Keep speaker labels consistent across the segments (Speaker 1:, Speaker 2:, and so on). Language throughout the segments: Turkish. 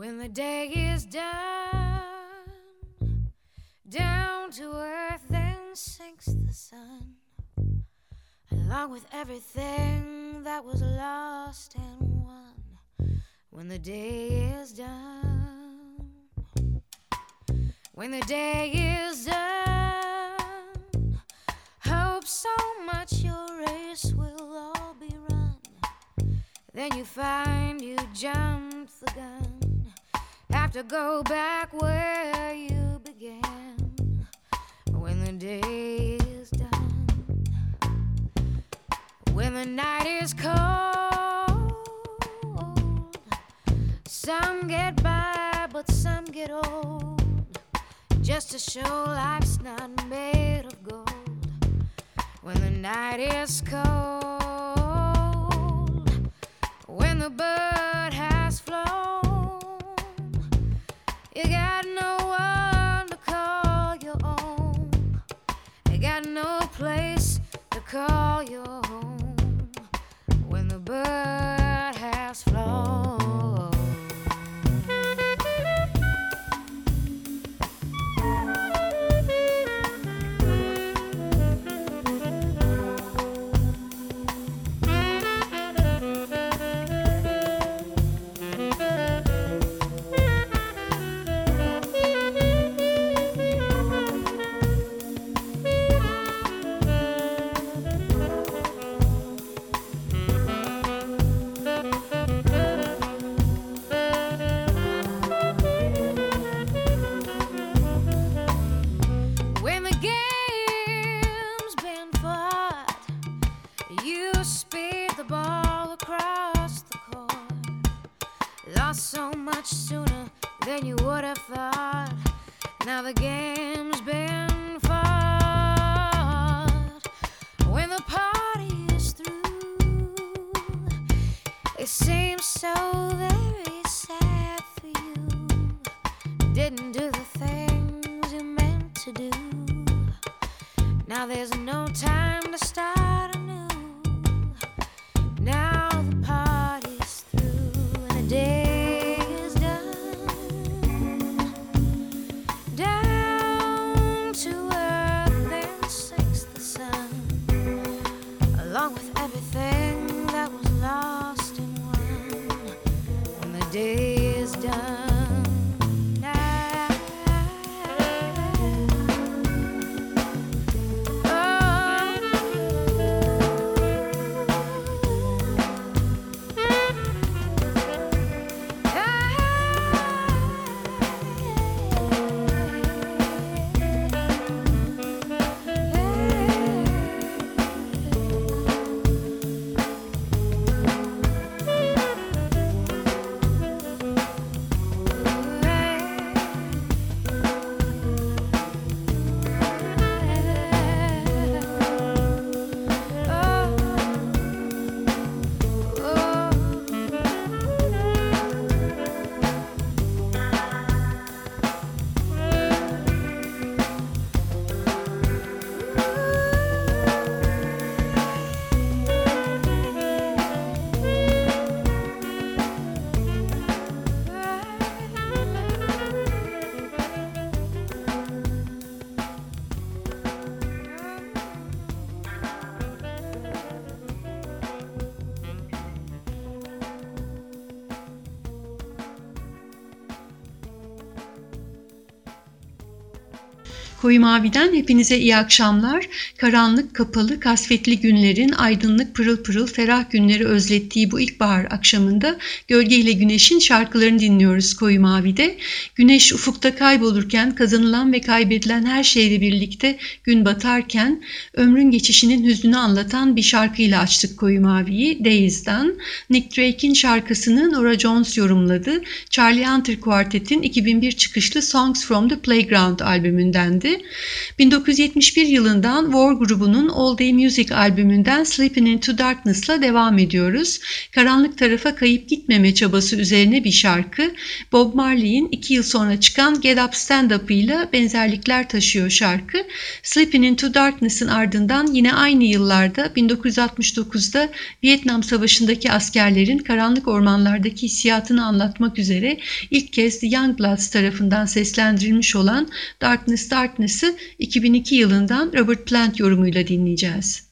Speaker 1: When the day is done, down to earth then sinks the sun, along with everything that was lost and won. When the day is done, when the day is done, hope so much your race will all be run. Then you find you gun have to go back where you began when the day is done, when the night is cold. Some get by, but some get old. Just to show life's not made of gold. When the night is cold, when the bird got no place to call your home when the bird has flown.
Speaker 2: Koyu Mavi'den hepinize iyi akşamlar. Karanlık, kapalı, kasvetli günlerin aydınlık, pırıl pırıl, ferah günleri özlettiği bu ilkbahar akşamında Gölge ile Güneş'in şarkılarını dinliyoruz Koyu Mavi'de. Güneş ufukta kaybolurken, kazanılan ve kaybedilen her şeyle birlikte gün batarken ömrün geçişinin hüznünü anlatan bir şarkıyla açtık Koyu Mavi'yi. Days'dan Nick Drake'in şarkısını Nora Jones yorumladı. Charlie Hunter Quartet'in 2001 çıkışlı Songs from the Playground albümündendi.
Speaker 3: Geldi. 1971 yılından War grubunun All Day Music albümünden Sleeping Into Darkness'la devam ediyoruz. Karanlık tarafa kayıp gitmeme çabası üzerine bir şarkı. Bob Marley'in iki yıl sonra çıkan Get Up Stand Up ile benzerlikler taşıyor şarkı. Sleeping Into Darkness'ın ardından yine aynı yıllarda 1969'da Vietnam Savaşı'ndaki askerlerin karanlık ormanlardaki hissiyatını anlatmak üzere ilk kez The Youngbloods tarafından seslendirilmiş olan Darkness Darkness'ı 2002 yılından Robert Plant yorumuyla dinleyeceğiz.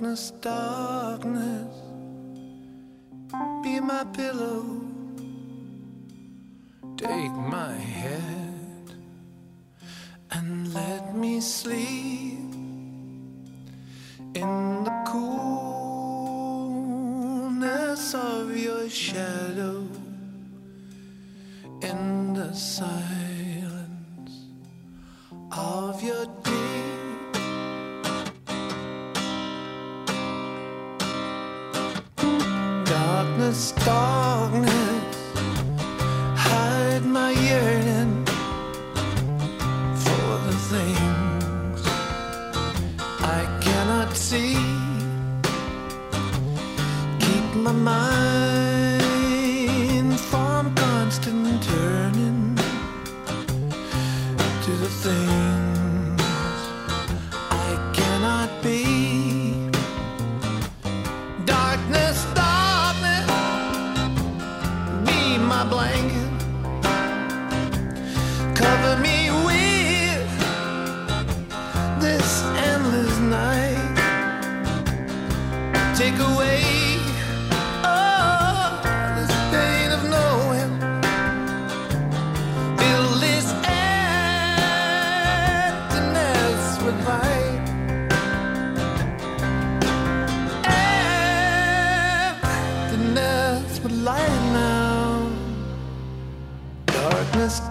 Speaker 4: darkness, darkness, be my pillow, take my head.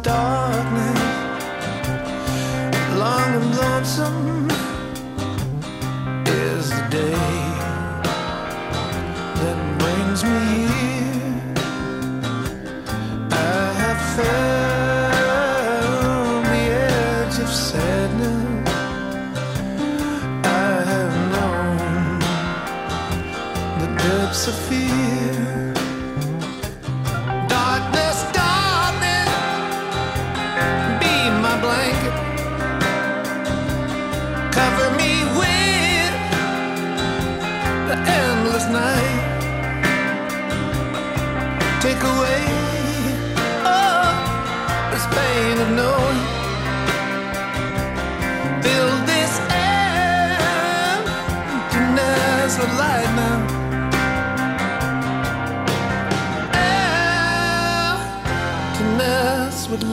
Speaker 4: darkness. Long and lonesome.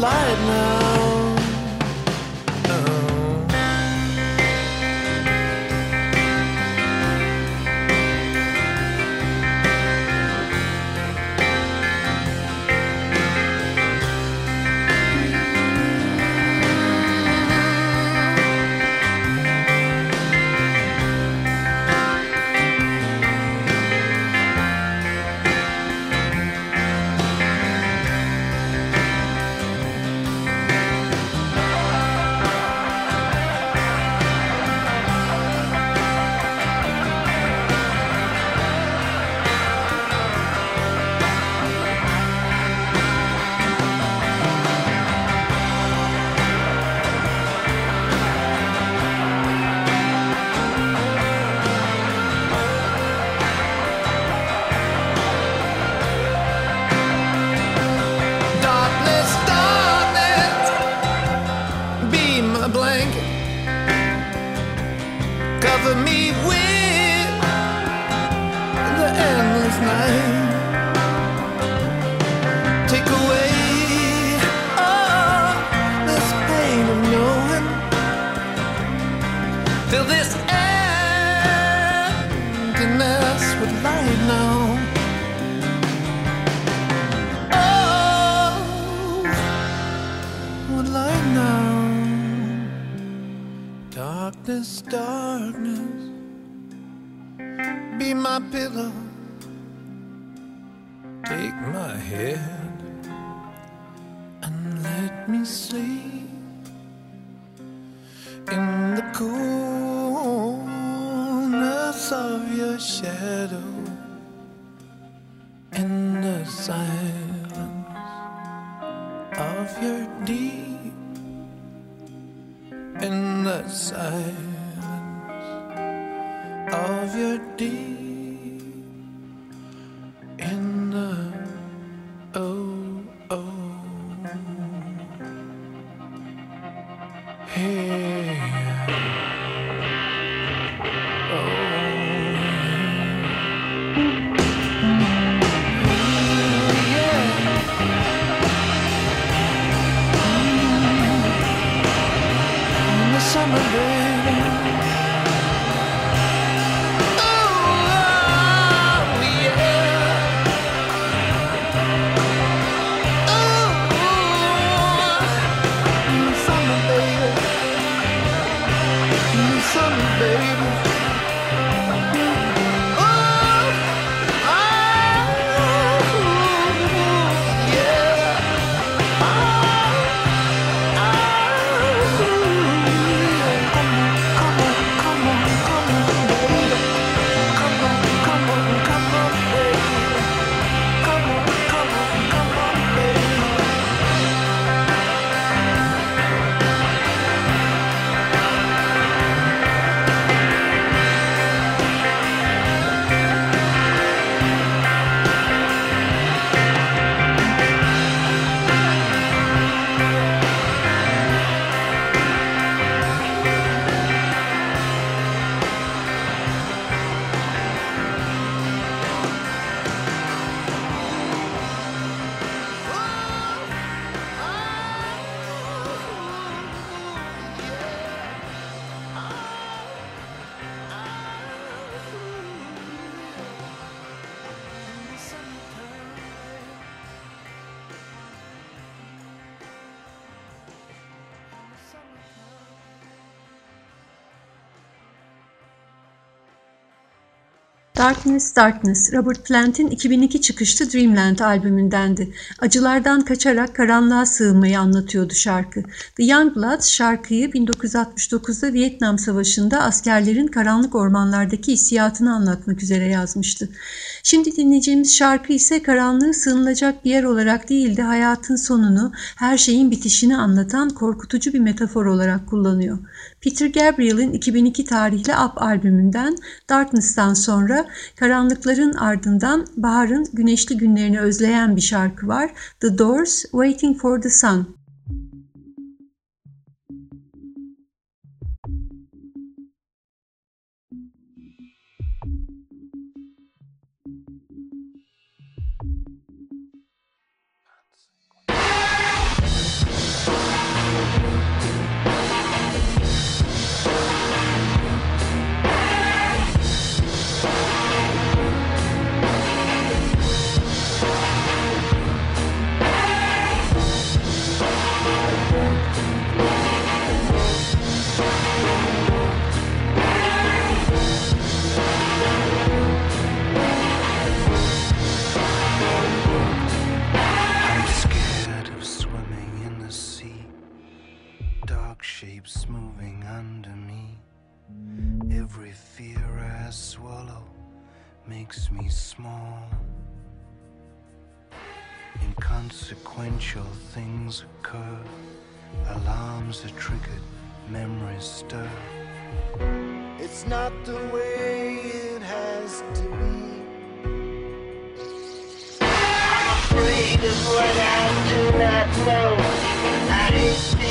Speaker 4: light now Darkness Darkness,
Speaker 2: Robert Plant'in 2002 çıkışlı Dreamland albümündendi. Acılardan kaçarak karanlığa sığınmayı anlatıyordu şarkı. The Youngbloods şarkıyı 1969'da Vietnam Savaşı'nda askerlerin karanlık ormanlardaki hissiyatını anlatmak üzere yazmıştı. Şimdi dinleyeceğimiz şarkı ise karanlığı sığınılacak bir yer olarak değil de hayatın sonunu, her şeyin bitişini anlatan korkutucu bir metafor olarak kullanıyor. Peter Gabriel'in 2002 tarihli Up albümünden Darkness'tan sonra karanlıkların ardından baharın güneşli günlerini özleyen bir şarkı var. The Doors, Waiting for the Sun.
Speaker 5: It's not the way it has to be. I'm afraid of what I do not know. I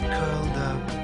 Speaker 5: lies curled up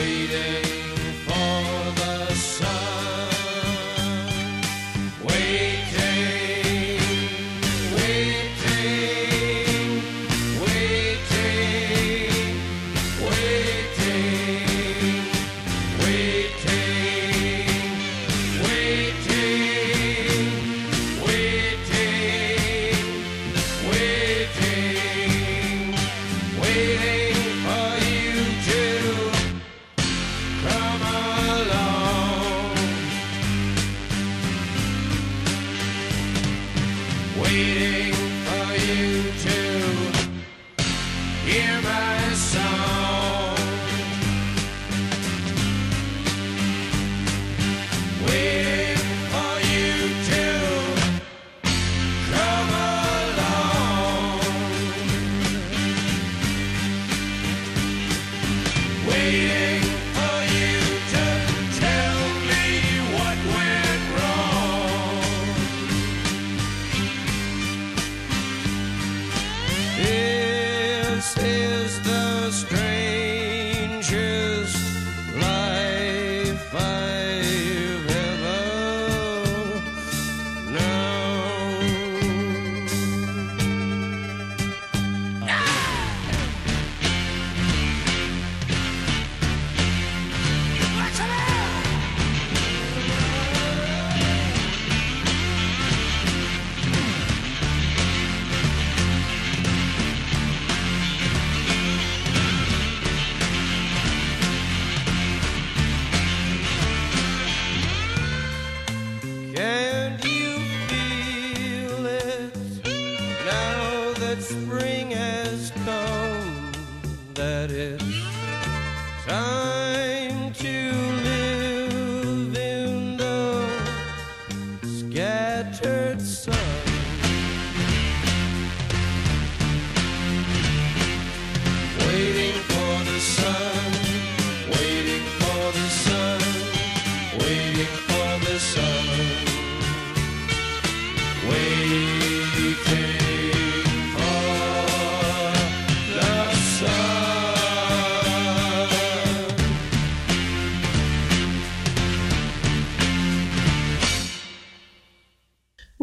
Speaker 6: waiting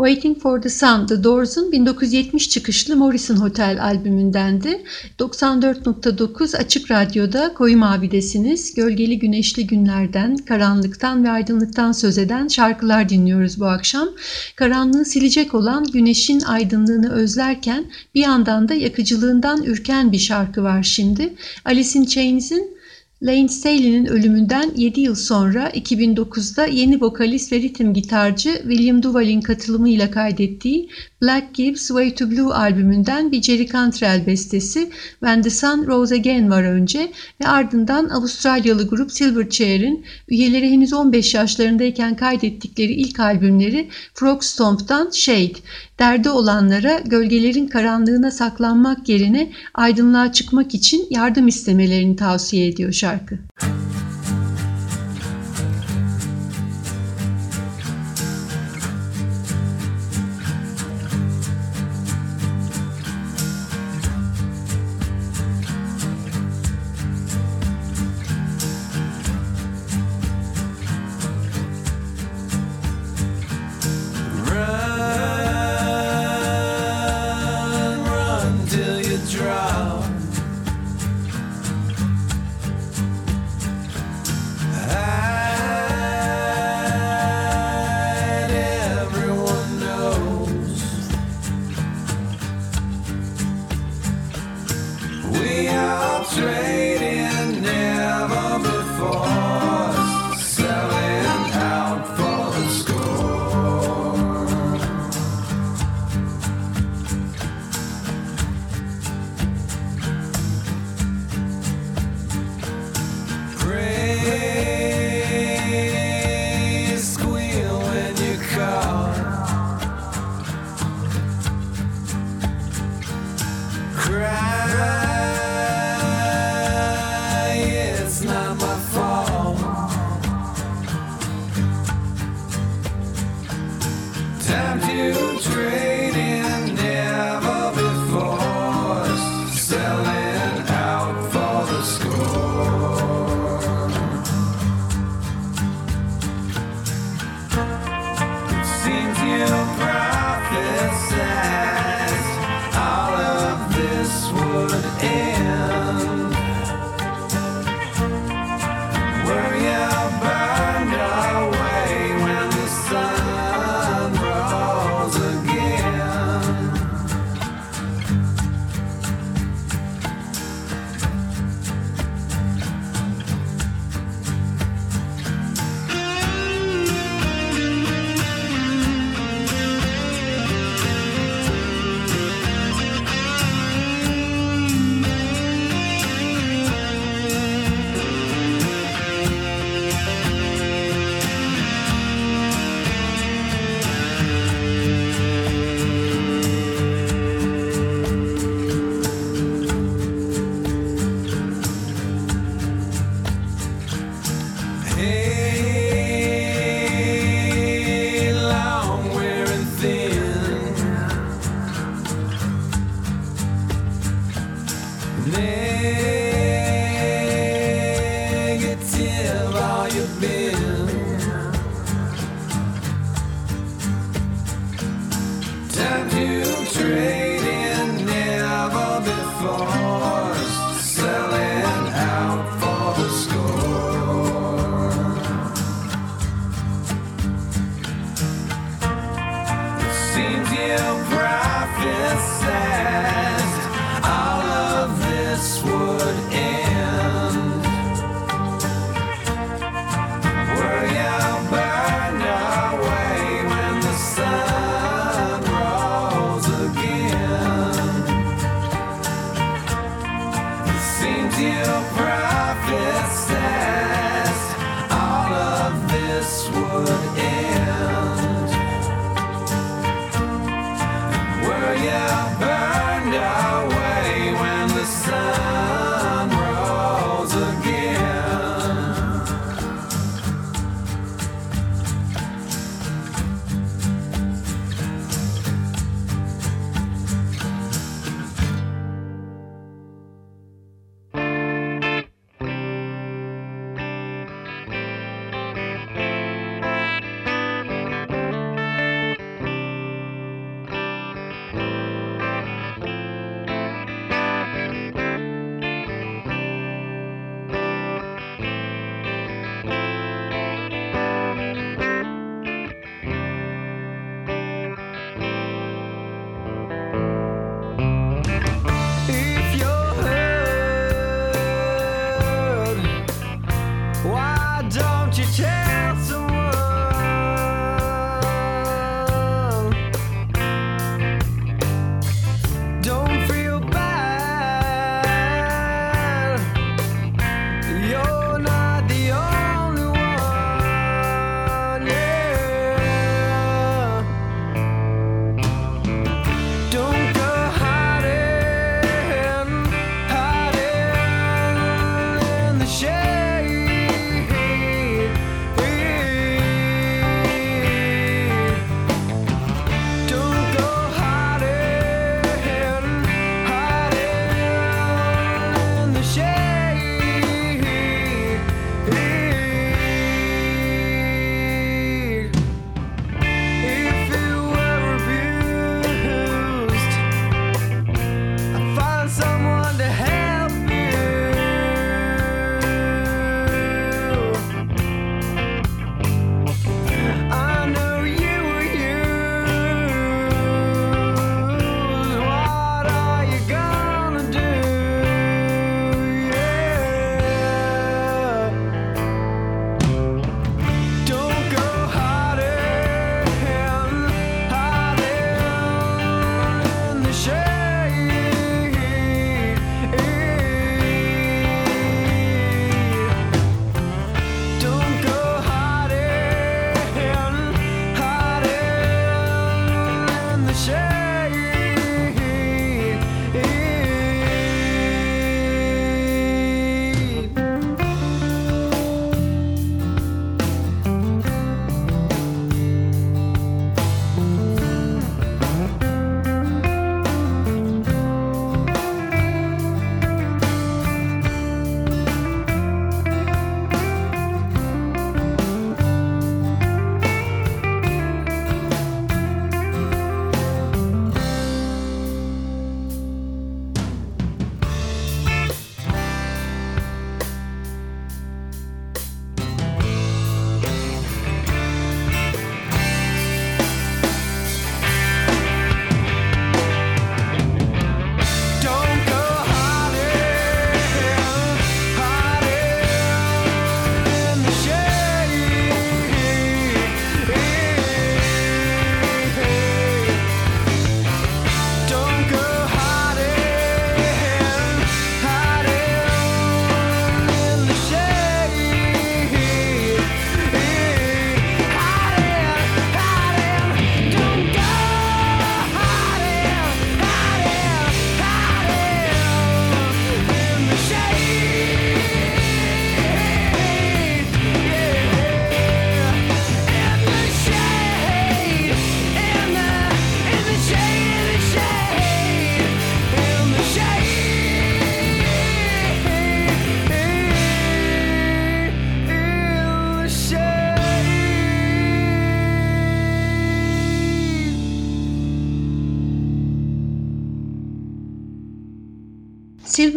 Speaker 6: Waiting for the Sun, The
Speaker 2: Doors'un 1970 çıkışlı Morrison Hotel albümündendi. 94.9 Açık Radyo'da Koyu Mavi'desiniz. Gölgeli güneşli günlerden, karanlıktan ve aydınlıktan söz eden şarkılar dinliyoruz bu akşam. Karanlığı silecek olan güneşin aydınlığını özlerken bir yandan da yakıcılığından ürken bir şarkı var şimdi. Alice in Chains'in Lane Staley'nin ölümünden 7 yıl sonra 2009'da yeni vokalist ve ritim gitarcı William Duval'in katılımıyla kaydettiği Black Gives Way to Blue albümünden bir Jerry Cantrell bestesi When the Sun Rose Again var önce ve ardından Avustralyalı grup Silverchair'in üyeleri henüz 15 yaşlarındayken kaydettikleri ilk albümleri Frog Stomp'tan Shade. Derdi olanlara gölgelerin karanlığına saklanmak yerine aydınlığa çıkmak için yardım istemelerini tavsiye ediyor şarkı.
Speaker 6: Run,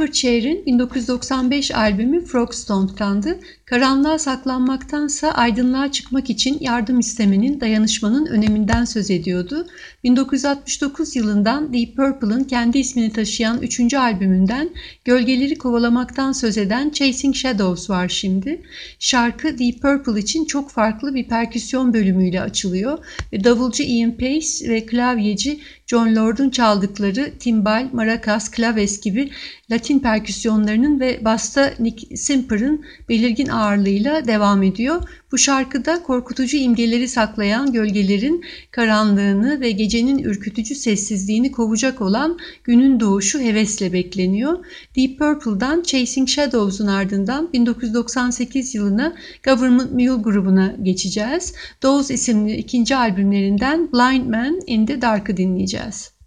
Speaker 2: Silverchair'in 1995 albümü Frogstone'dandı. Karanlığa saklanmaktansa aydınlığa çıkmak için yardım istemenin, dayanışmanın öneminden söz ediyordu. 1969 yılından Deep Purple'ın kendi ismini taşıyan 3. albümünden gölgeleri kovalamaktan söz eden Chasing Shadows var şimdi. Şarkı Deep Purple için çok farklı bir perküsyon bölümüyle açılıyor davulcu Ian Pace ve klavyeci John Lord'un çaldıkları timbal, maracas, klaves gibi Latin perküsyonlarının ve basta Nick Simper'ın belirgin ağırlığıyla devam ediyor. Bu şarkıda korkutucu imgeleri saklayan gölgelerin karanlığını ve gecenin ürkütücü sessizliğini kovacak olan günün doğuşu hevesle bekleniyor. Deep Purple'dan Chasing Shadows'un ardından 1998 yılına Government Mule grubuna geçeceğiz. Those isimli ikinci albümlerinden Blind Man in the Dark'ı dinleyeceğiz.
Speaker 6: Chasing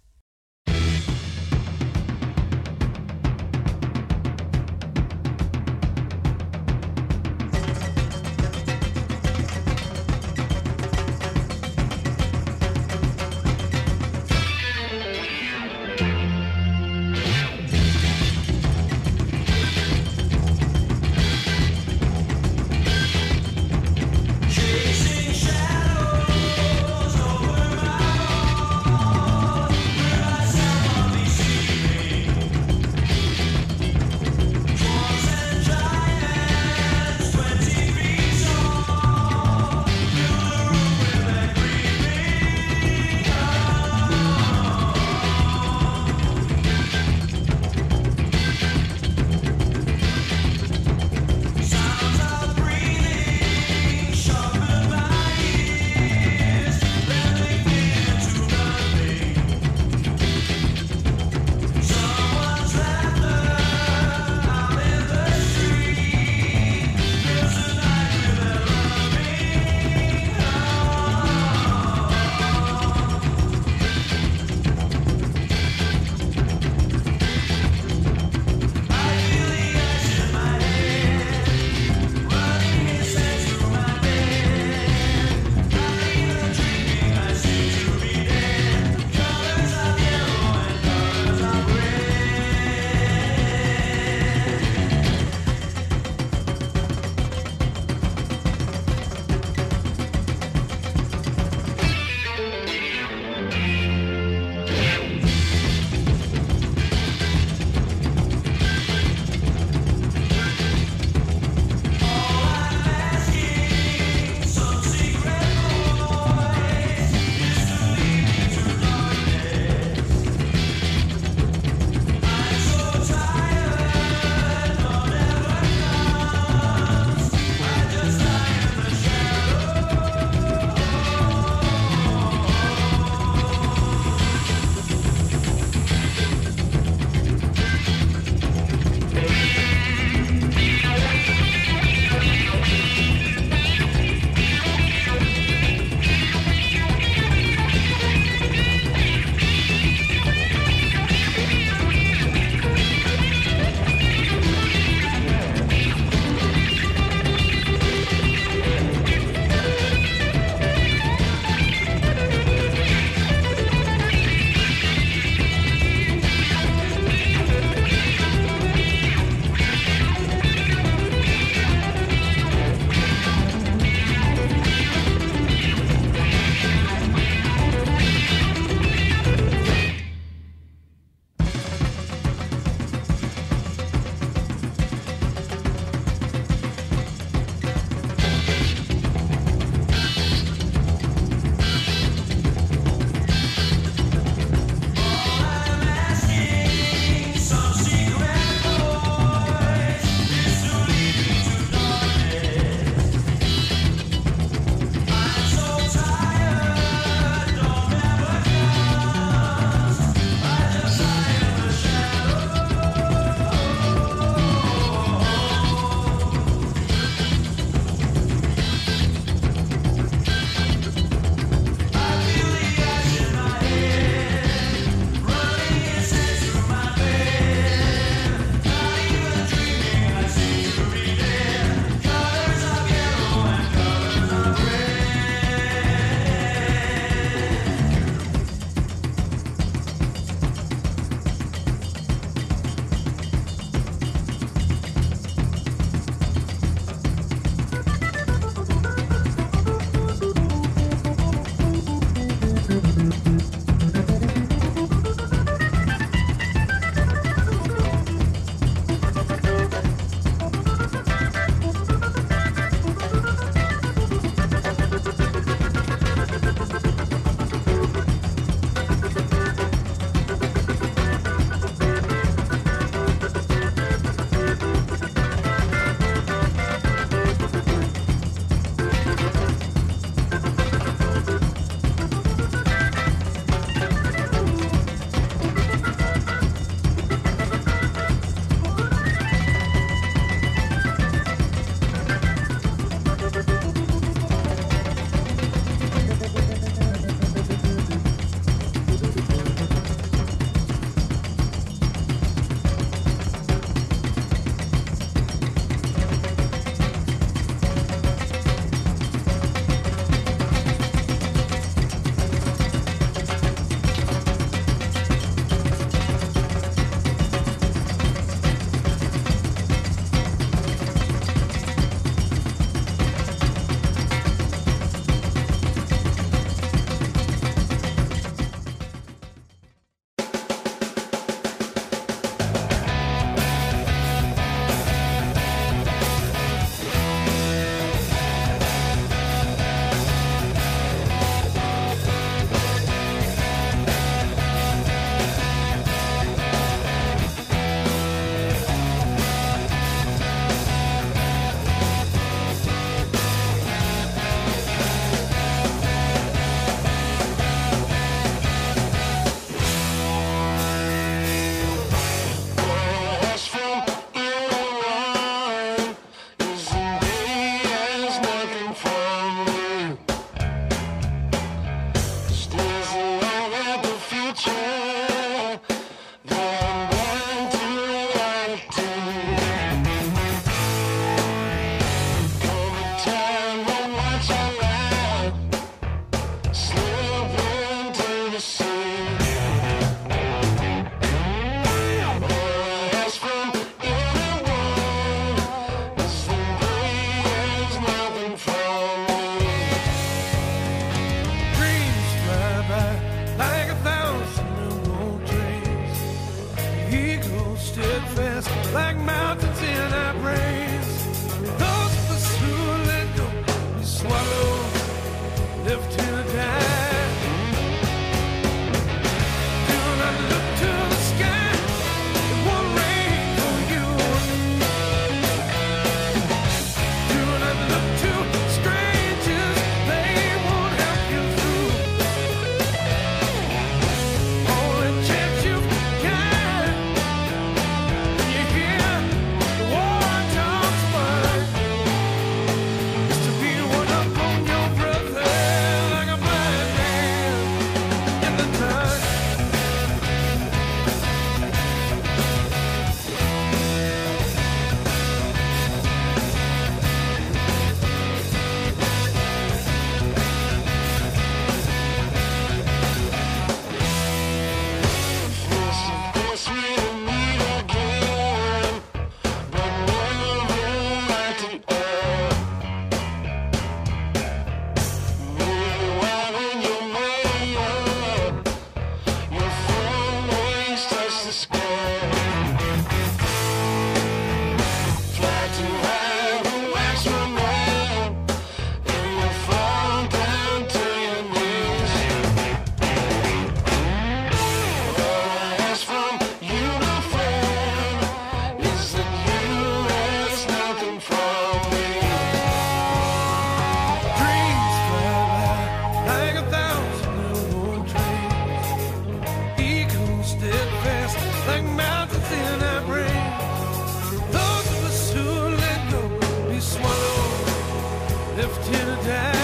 Speaker 6: till down.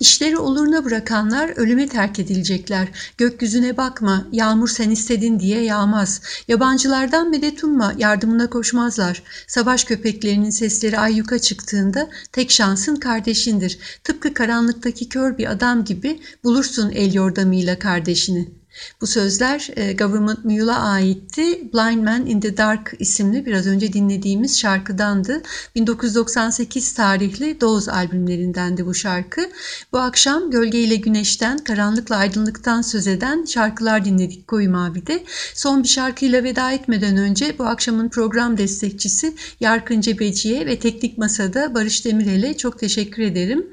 Speaker 2: İşleri oluruna bırakanlar ölüme terk edilecekler. Gökyüzüne bakma, yağmur sen istedin diye yağmaz. Yabancılardan medet umma, yardımına koşmazlar. Savaş köpeklerinin sesleri ayyuka çıktığında tek şansın kardeşindir. Tıpkı karanlıktaki kör bir adam gibi bulursun el yordamıyla kardeşini. Bu sözler e, Government Mule'a aitti. Blind Man in the Dark isimli biraz önce dinlediğimiz şarkıdandı. 1998 tarihli Doz albümlerindendi bu şarkı. Bu akşam Gölge ile Güneş'ten, Karanlıkla Aydınlık'tan söz eden şarkılar dinledik Koyu Mavi'de. Son bir şarkıyla veda etmeden önce bu akşamın program destekçisi Yarkın Cebeci'ye ve Teknik Masa'da Barış Demirel'e çok teşekkür ederim.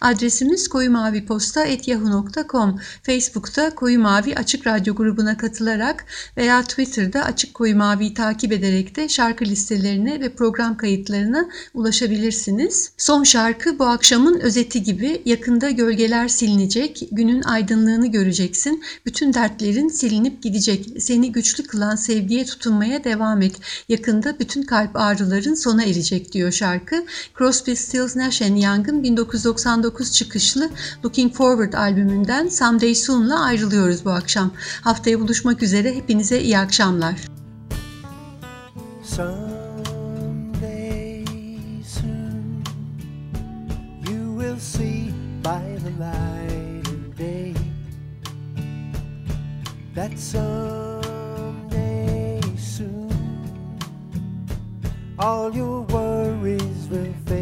Speaker 2: Adresimiz koyumaviposta.yahoo.com Facebook'ta Koyu Mavi Açık Radyo grubuna katılarak veya Twitter'da Açık Koyu Mavi'yi takip ederek de şarkı listelerine ve program kayıtlarına ulaşabilirsiniz. Son şarkı bu akşamın özeti gibi yakında gölgeler silinecek, günün aydınlığını göreceksin, bütün dertlerin silinip gidecek, seni güçlü kılan sevgiye tutunmaya devam et, yakında bütün kalp ağrıların sona erecek diyor şarkı. Crosby, Stills, Nash Young'ın 1999 çıkışlı Looking Forward albümünden Someday Soon'la ayrılıyoruz bu akşam akşam. Haftaya buluşmak üzere. Hepinize iyi akşamlar.
Speaker 5: All your worries will fade